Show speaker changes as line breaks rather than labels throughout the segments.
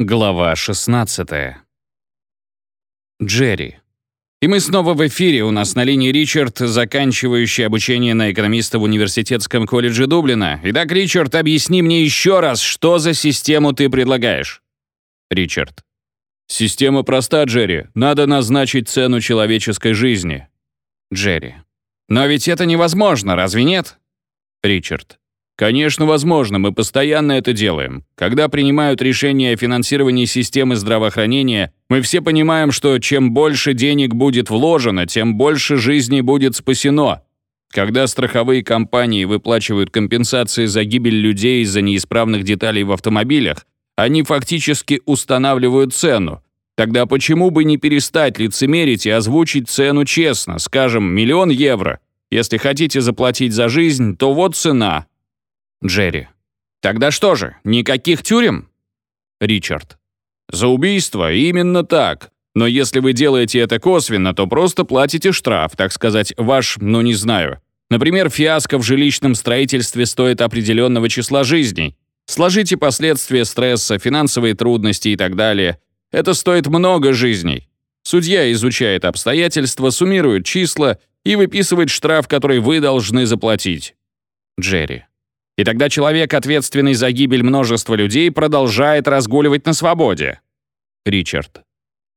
Глава 16. Джерри. И мы снова в эфире. У нас на линии Ричард, заканчивающий обучение на экономиста в университетском колледже Дублина. Итак, Ричард, объясни мне еще раз, что за систему ты предлагаешь? Ричард. Система проста, Джерри. Надо назначить цену человеческой жизни. Джерри. Но ведь это невозможно, разве нет? Ричард. Конечно, возможно, мы постоянно это делаем. Когда принимают решение о финансировании системы здравоохранения, мы все понимаем, что чем больше денег будет вложено, тем больше жизней будет спасено. Когда страховые компании выплачивают компенсации за гибель людей из-за неисправных деталей в автомобилях, они фактически устанавливают цену. Тогда почему бы не перестать лицемерить и озвучить цену честно, скажем, миллион евро? Если хотите заплатить за жизнь, то вот цена, Джерри. «Тогда что же, никаких тюрем?» Ричард. «За убийство именно так. Но если вы делаете это косвенно, то просто платите штраф, так сказать, ваш, ну не знаю. Например, фиаско в жилищном строительстве стоит определенного числа жизней. Сложите последствия стресса, финансовые трудности и так далее. Это стоит много жизней. Судья изучает обстоятельства, суммирует числа и выписывает штраф, который вы должны заплатить. Джерри. И тогда человек, ответственный за гибель множества людей, продолжает разгуливать на свободе. Ричард.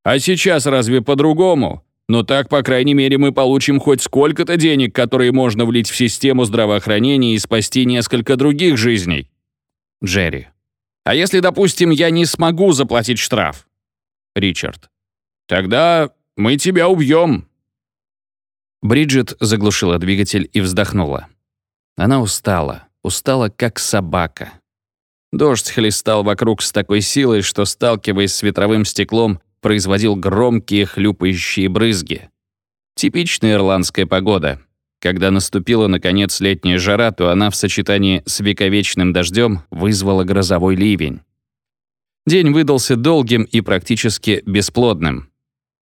А сейчас разве по-другому? Но так, по крайней мере, мы получим хоть сколько-то денег, которые можно влить в систему здравоохранения и спасти несколько других жизней. Джерри. А если, допустим, я не смогу заплатить штраф? Ричард. Тогда мы тебя убьем. Бриджит заглушила двигатель и вздохнула. Она устала устала как собака. Дождь хлестал вокруг с такой силой, что, сталкиваясь с ветровым стеклом, производил громкие хлюпающие брызги. Типичная ирландская погода. Когда наступила, наконец, летняя жара, то она в сочетании с вековечным дождем вызвала грозовой ливень. День выдался долгим и практически бесплодным.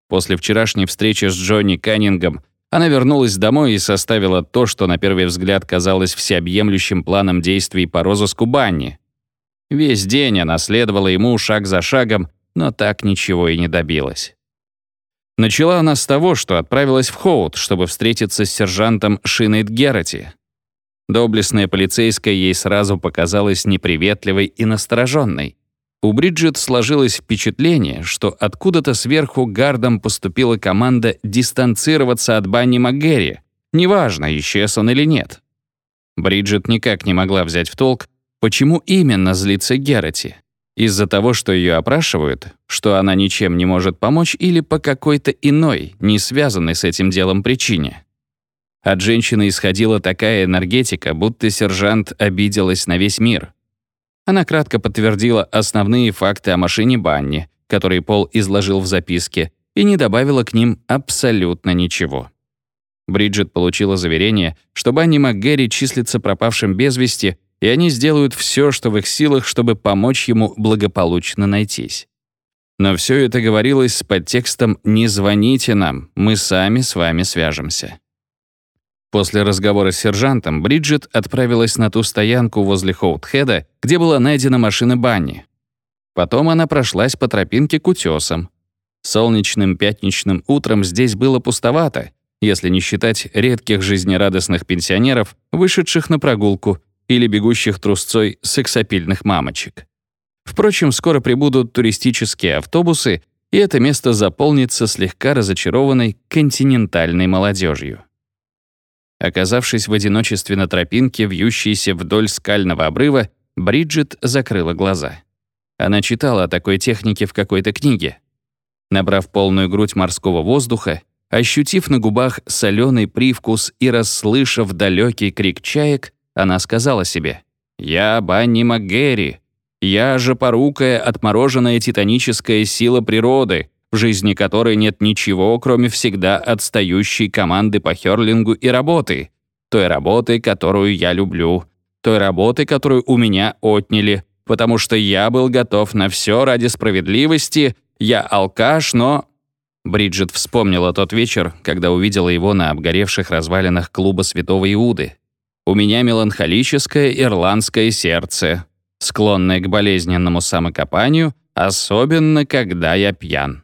После вчерашней встречи с Джонни Каннингом она вернулась домой и составила то, что на первый взгляд казалось всеобъемлющим планом действий по розыску Банни. Весь день она следовала ему шаг за шагом, но так ничего и не добилась. Начала она с того, что отправилась в Хоут, чтобы встретиться с сержантом Шинейт Герати. Доблестная полицейская ей сразу показалась неприветливой и настороженной. У Бриджит сложилось впечатление, что откуда-то сверху гардом поступила команда дистанцироваться от Банни МакГерри, неважно, исчез он или нет. Бриджит никак не могла взять в толк, почему именно злится Герати. Из-за того, что ее опрашивают, что она ничем не может помочь или по какой-то иной, не связанной с этим делом причине. От женщины исходила такая энергетика, будто сержант обиделась на весь мир — она кратко подтвердила основные факты о машине Банни, которые Пол изложил в записке, и не добавила к ним абсолютно ничего. Бриджит получила заверение, что Банни МакГерри числится пропавшим без вести, и они сделают все, что в их силах, чтобы помочь ему благополучно найтись. Но все это говорилось с подтекстом «Не звоните нам, мы сами с вами свяжемся». После разговора с сержантом Бриджит отправилась на ту стоянку возле Хоутхеда, где была найдена машина Банни. Потом она прошлась по тропинке к утесам. Солнечным пятничным утром здесь было пустовато, если не считать редких жизнерадостных пенсионеров, вышедших на прогулку или бегущих трусцой сексапильных мамочек. Впрочем, скоро прибудут туристические автобусы, и это место заполнится слегка разочарованной континентальной молодежью. Оказавшись в одиночестве на тропинке, вьющейся вдоль скального обрыва, Бриджит закрыла глаза. Она читала о такой технике в какой-то книге. Набрав полную грудь морского воздуха, ощутив на губах соленый привкус и расслышав далекий крик чаек, она сказала себе «Я Банни МакГерри, я же порукая отмороженная титаническая сила природы, в жизни которой нет ничего, кроме всегда отстающей команды по хёрлингу и работы. Той работы, которую я люблю. Той работы, которую у меня отняли, потому что я был готов на все ради справедливости. Я алкаш, но... Бриджит вспомнила тот вечер, когда увидела его на обгоревших развалинах клуба Святого Иуды. «У меня меланхолическое ирландское сердце, склонное к болезненному самокопанию, особенно когда я пьян».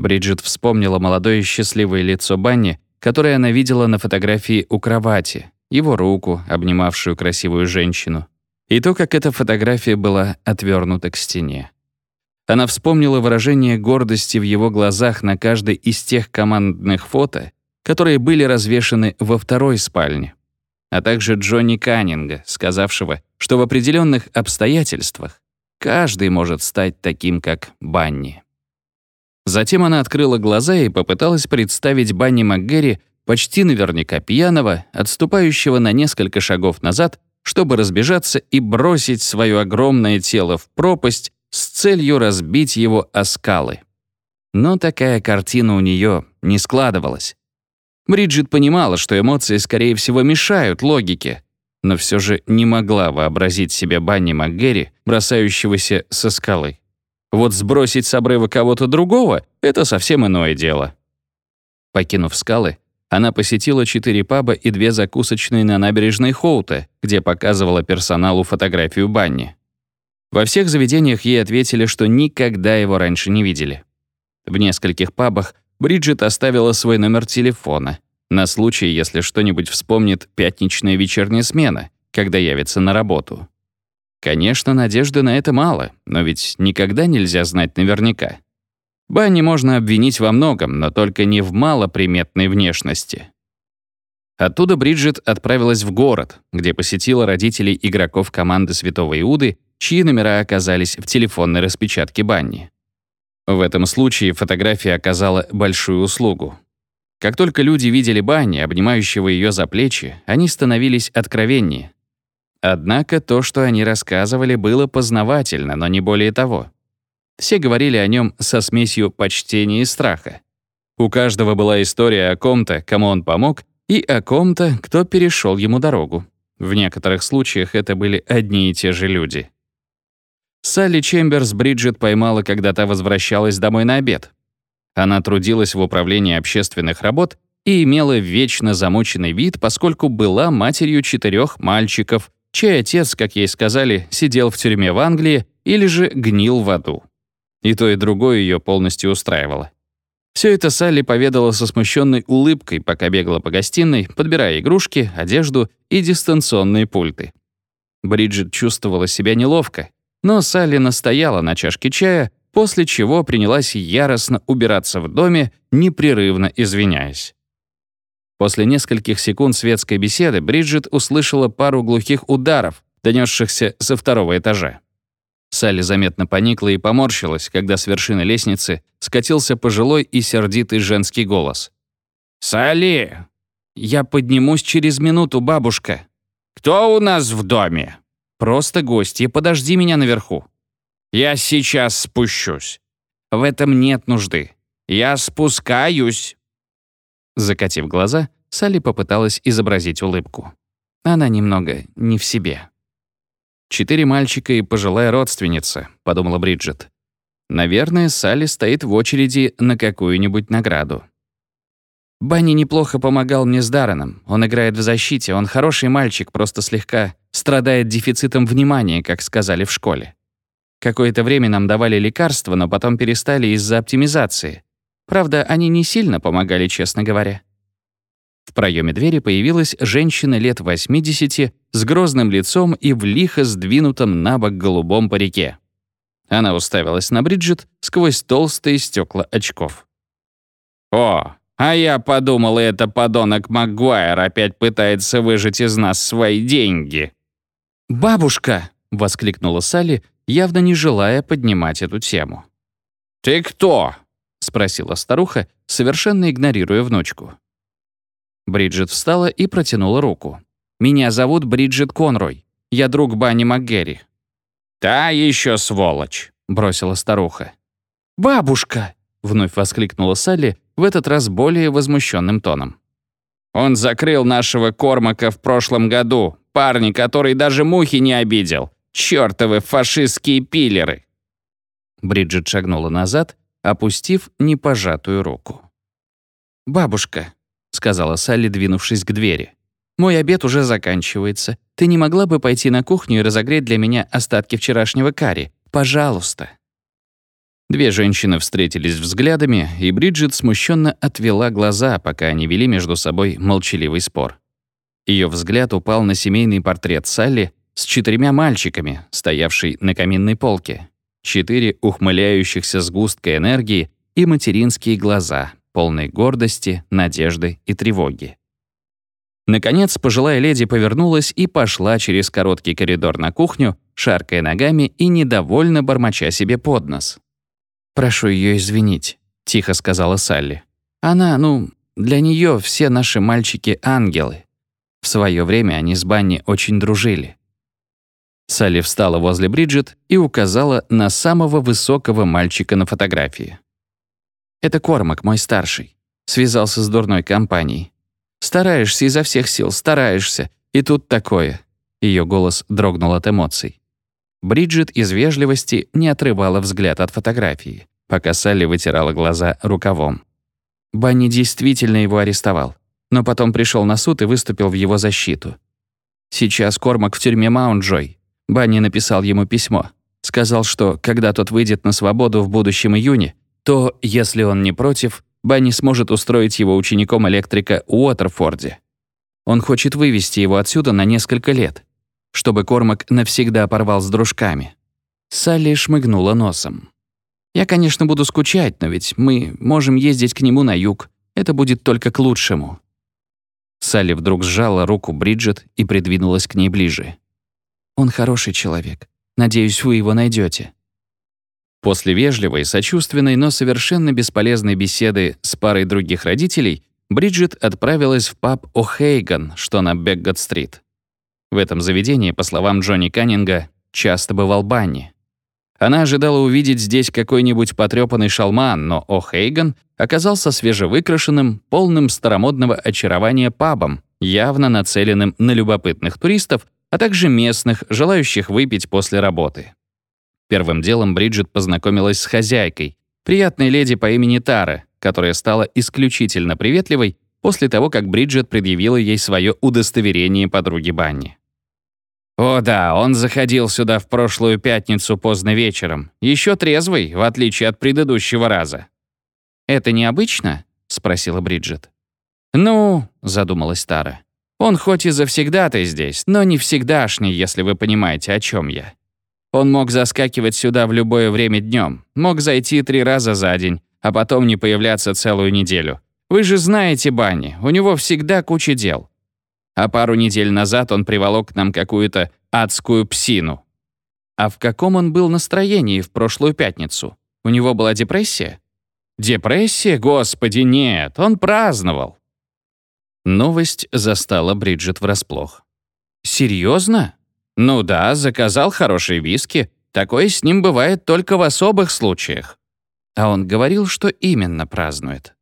Бриджит вспомнила молодое счастливое лицо Банни, которое она видела на фотографии у кровати, его руку, обнимавшую красивую женщину, и то, как эта фотография была отвернута к стене. Она вспомнила выражение гордости в его глазах на каждой из тех командных фото, которые были развешаны во второй спальне, а также Джонни Каннинга, сказавшего, что в определенных обстоятельствах каждый может стать таким, как Банни. Затем она открыла глаза и попыталась представить Банни МакГерри почти наверняка пьяного, отступающего на несколько шагов назад, чтобы разбежаться и бросить свое огромное тело в пропасть с целью разбить его о скалы. Но такая картина у нее не складывалась. Бриджит понимала, что эмоции, скорее всего, мешают логике, но все же не могла вообразить себе Банни МакГерри, бросающегося со скалы. Вот сбросить с обрыва кого-то другого — это совсем иное дело. Покинув скалы, она посетила четыре паба и две закусочные на набережной Хоута, где показывала персоналу фотографию Банни. Во всех заведениях ей ответили, что никогда его раньше не видели. В нескольких пабах Бриджит оставила свой номер телефона на случай, если что-нибудь вспомнит пятничная вечерняя смена, когда явится на работу. Конечно, надежды на это мало, но ведь никогда нельзя знать наверняка. Банни можно обвинить во многом, но только не в малоприметной внешности. Оттуда Бриджит отправилась в город, где посетила родителей игроков команды Святого Иуды, чьи номера оказались в телефонной распечатке Банни. В этом случае фотография оказала большую услугу. Как только люди видели Банни, обнимающего ее за плечи, они становились откровеннее. Однако то, что они рассказывали, было познавательно, но не более того. Все говорили о нем со смесью почтения и страха. У каждого была история о ком-то, кому он помог, и о ком-то, кто перешел ему дорогу. В некоторых случаях это были одни и те же люди. Салли Чемберс Бриджит поймала, когда та возвращалась домой на обед. Она трудилась в управлении общественных работ и имела вечно замученный вид, поскольку была матерью четырех мальчиков, чей отец, как ей сказали, сидел в тюрьме в Англии или же гнил в аду. И то, и другое ее полностью устраивало. Все это Салли поведала со смущенной улыбкой, пока бегала по гостиной, подбирая игрушки, одежду и дистанционные пульты. Бриджит чувствовала себя неловко, но Салли настояла на чашке чая, после чего принялась яростно убираться в доме, непрерывно извиняясь. После нескольких секунд светской беседы Бриджит услышала пару глухих ударов, донесшихся со второго этажа. Салли заметно поникла и поморщилась, когда с вершины лестницы скатился пожилой и сердитый женский голос. «Салли! Я поднимусь через минуту, бабушка. Кто у нас в доме?» «Просто гостья, подожди меня наверху». «Я сейчас спущусь». «В этом нет нужды. Я спускаюсь». Закатив глаза, Салли попыталась изобразить улыбку. Она немного не в себе. «Четыре мальчика и пожилая родственница», — подумала Бриджит. «Наверное, Салли стоит в очереди на какую-нибудь награду». Банни неплохо помогал мне с Дарреном. Он играет в защите, он хороший мальчик, просто слегка страдает дефицитом внимания, как сказали в школе. Какое-то время нам давали лекарства, но потом перестали из-за оптимизации. Правда, они не сильно помогали, честно говоря. В проеме двери появилась женщина лет 80 с грозным лицом и в лихо сдвинутом на бок голубом парике. Она уставилась на Бриджит сквозь толстые стекла очков. «О, а я подумал, это подонок Магуайр опять пытается выжать из нас свои деньги». «Бабушка!» — воскликнула Салли, явно не желая поднимать эту тему.
«Ты кто?»
— спросила старуха, совершенно игнорируя внучку. Бриджит встала и протянула руку. «Меня зовут Бриджит Конрой. Я друг Банни МакГерри».
«Та еще сволочь», —
бросила старуха. «Бабушка!» — вновь воскликнула Салли, в этот раз более возмущенным тоном.
«Он закрыл нашего Кормака в прошлом году, парни, который даже мухи не обидел. Чёртовы фашистские пилеры!»
Бриджит шагнула назад, опустив непожатую руку. «Бабушка», — сказала Салли, двинувшись к двери. «Мой обед уже заканчивается. Ты не могла бы пойти на кухню и разогреть для меня остатки вчерашнего карри? Пожалуйста». Две женщины встретились взглядами, и Бриджит смущенно отвела глаза, пока они вели между собой молчаливый спор. Ее взгляд упал на семейный портрет Салли с четырьмя мальчиками, стоявший на каминной полке. Четыре ухмыляющихся сгустка энергии и материнские глаза, полные гордости, надежды и тревоги. Наконец, пожилая леди повернулась и пошла через короткий коридор на кухню, шаркая ногами и недовольно бормоча себе под нос. «Прошу ее извинить», — тихо сказала Салли. «Она, ну, для нее все наши мальчики — ангелы. В свое время они с Банни очень дружили». Салли встала возле Бриджит и указала на самого высокого мальчика на фотографии. «Это Кормак, мой старший. Связался с дурной компанией. Стараешься изо всех сил, стараешься. И тут такое». Ее голос дрогнул от эмоций. Бриджит из вежливости не отрывала взгляд от фотографии, пока Салли вытирала глаза рукавом. Банни действительно его арестовал, но потом пришел на суд и выступил в его защиту. Сейчас Кормак в тюрьме Маунт-Джой. Банни написал ему письмо. Сказал, что когда тот выйдет на свободу в будущем июне, то, если он не против, Банни сможет устроить его учеником электрика Уотерфорде. Он хочет вывести его отсюда на несколько лет, чтобы Кормак навсегда порвал с дружками. Салли шмыгнула носом. «Я, конечно, буду скучать, но ведь мы можем ездить к нему на юг. Это будет только к лучшему». Салли вдруг сжала руку Бриджит и придвинулась к ней ближе. «Он хороший человек. Надеюсь, вы его найдете. После вежливой, сочувственной, но совершенно бесполезной беседы с парой других родителей Бриджит отправилась в паб О'Хейган, что на Бекгот-стрит. В этом заведении, по словам Джонни Каннинга, часто бывал Банни. Она ожидала увидеть здесь какой-нибудь потрёпанный шалман, но О'Хейган оказался свежевыкрашенным, полным старомодного очарования пабом, явно нацеленным на любопытных туристов, а также местных, желающих выпить после работы. Первым делом Бриджит познакомилась с хозяйкой, приятной леди по имени Тара, которая стала исключительно приветливой после того, как Бриджит предъявила ей свое удостоверение подруги Банни. «О да, он заходил сюда в прошлую пятницу поздно вечером, еще трезвый, в отличие от предыдущего раза». «Это необычно?» — спросила Бриджит. «Ну», — задумалась Тара, — «он хоть и завсегдатый здесь, но не всегдашний, если вы понимаете, о чем я. Он мог заскакивать сюда в любое время днем, мог зайти три раза за день, а потом не появляться целую неделю. Вы же знаете Банни, у него всегда куча дел. А пару недель назад он приволок к нам какую-то адскую псину. А в каком он был настроении в прошлую пятницу? У него была депрессия? Депрессия? Господи, нет, он праздновал. Новость застала Бриджит врасплох. «Серьезно?» Ну да, заказал хорошие виски. Такое с ним бывает только в особых случаях. А он говорил, что именно празднует.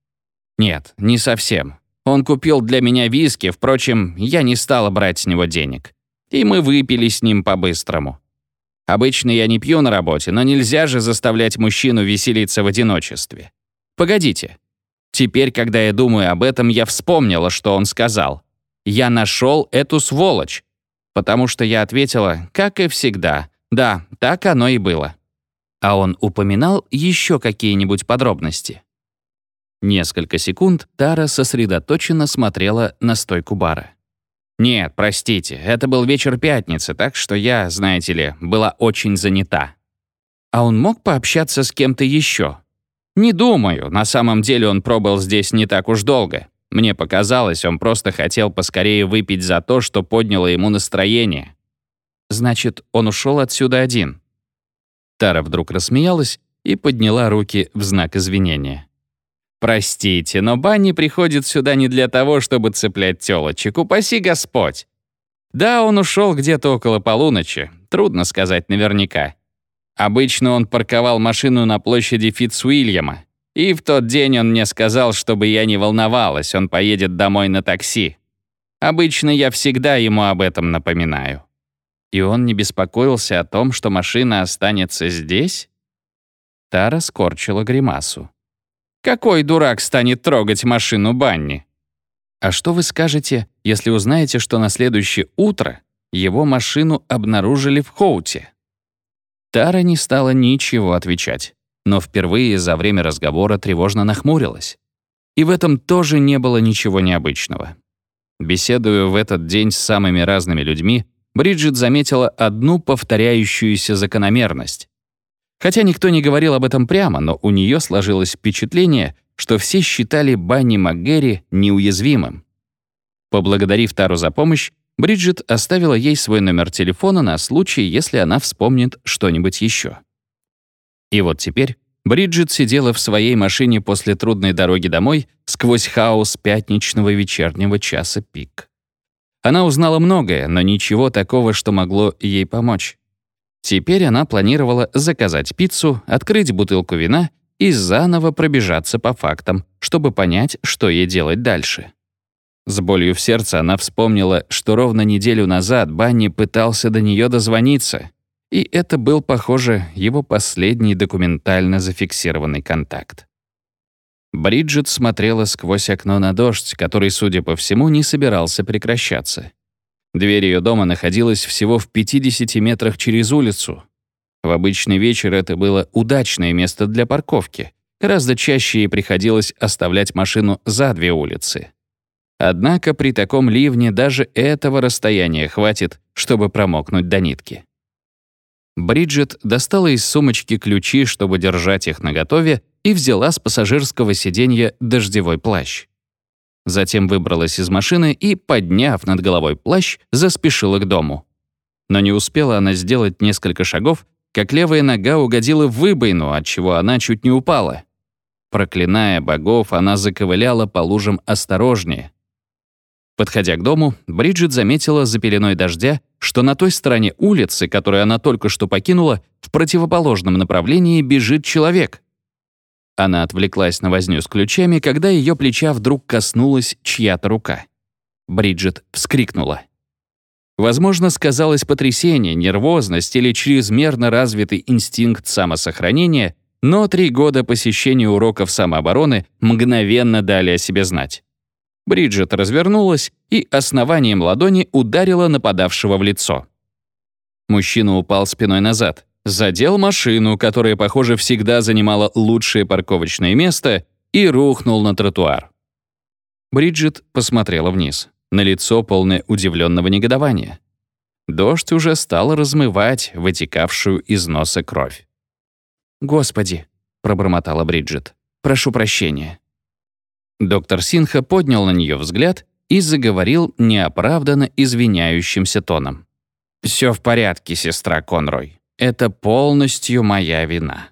Нет, не совсем. Он купил для меня виски, впрочем, я не стала брать с него денег. И мы выпили с ним по-быстрому. Обычно я не пью на работе, но нельзя же заставлять мужчину веселиться в одиночестве. Погодите. Теперь, когда я думаю об этом, я вспомнила, что он сказал. Я нашел эту сволочь потому что я ответила, как и всегда, да, так оно и было. А он упоминал еще какие-нибудь подробности. Несколько секунд Тара сосредоточенно смотрела на стойку бара. «Нет, простите, это был вечер пятницы, так что я, знаете ли, была очень занята». «А он мог пообщаться с кем-то еще?» «Не думаю, на самом деле он пробыл здесь не так уж долго. Мне показалось, он просто хотел поскорее выпить за то, что подняло ему настроение. Значит, он ушел отсюда один. Тара вдруг рассмеялась и подняла руки в знак извинения. «Простите, но Банни приходит сюда не для того, чтобы цеплять тёлочек, упаси Господь. Да, он ушел где-то около полуночи, трудно сказать наверняка. Обычно он парковал машину на площади Фитцуильяма, и в тот день он мне сказал, чтобы я не волновалась, он поедет домой на такси. Обычно я всегда ему об этом напоминаю. И он не беспокоился о том, что машина останется здесь? Тара скорчила гримасу. Какой дурак станет трогать машину Банни? А что вы скажете, если узнаете, что на следующее утро его машину обнаружили в Хоуте? Тара не стала ничего отвечать но впервые за время разговора тревожно нахмурилась. И в этом тоже не было ничего необычного. Беседуя в этот день с самыми разными людьми, Бриджит заметила одну повторяющуюся закономерность. Хотя никто не говорил об этом прямо, но у нее сложилось впечатление, что все считали Банни МакГерри неуязвимым. Поблагодарив Тару за помощь, Бриджит оставила ей свой номер телефона на случай, если она вспомнит что-нибудь еще. И вот теперь Бриджит сидела в своей машине после трудной дороги домой сквозь хаос пятничного вечернего часа пик. Она узнала многое, но ничего такого, что могло ей помочь. Теперь она планировала заказать пиццу, открыть бутылку вина и заново пробежаться по фактам, чтобы понять, что ей делать дальше. С болью в сердце она вспомнила, что ровно неделю назад Банни пытался до нее дозвониться, и это был, похоже, его последний документально зафиксированный контакт. Бриджит смотрела сквозь окно на дождь, который, судя по всему, не собирался прекращаться. Дверь ее дома находилась всего в 50 метрах через улицу. В обычный вечер это было удачное место для парковки. Гораздо чаще ей приходилось оставлять машину за две улицы. Однако при таком ливне даже этого расстояния хватит, чтобы промокнуть до нитки. Бриджит достала из сумочки ключи, чтобы держать их наготове, и взяла с пассажирского сиденья дождевой плащ. Затем выбралась из машины и, подняв над головой плащ, заспешила к дому. Но не успела она сделать несколько шагов, как левая нога угодила в выбоину, от чего она чуть не упала. Проклиная богов, она заковыляла по лужам осторожнее, Подходя к дому, Бриджит заметила за пеленой дождя, что на той стороне улицы, которую она только что покинула, в противоположном направлении бежит человек. Она отвлеклась на возню с ключами, когда ее плеча вдруг коснулась чья-то рука. Бриджит вскрикнула. Возможно, сказалось потрясение, нервозность или чрезмерно развитый инстинкт самосохранения, но три года посещения уроков самообороны мгновенно дали о себе знать. Бриджит развернулась и основанием ладони ударила нападавшего в лицо. Мужчина упал спиной назад, задел машину, которая, похоже, всегда занимала лучшее парковочное место, и рухнул на тротуар. Бриджит посмотрела вниз, на лицо полное удивленного негодования. Дождь уже стал размывать вытекавшую из носа кровь. «Господи», — пробормотала Бриджит, — «прошу прощения». Доктор Синха поднял на нее взгляд и заговорил неоправданно извиняющимся тоном. «Все в порядке, сестра Конрой. Это полностью моя вина».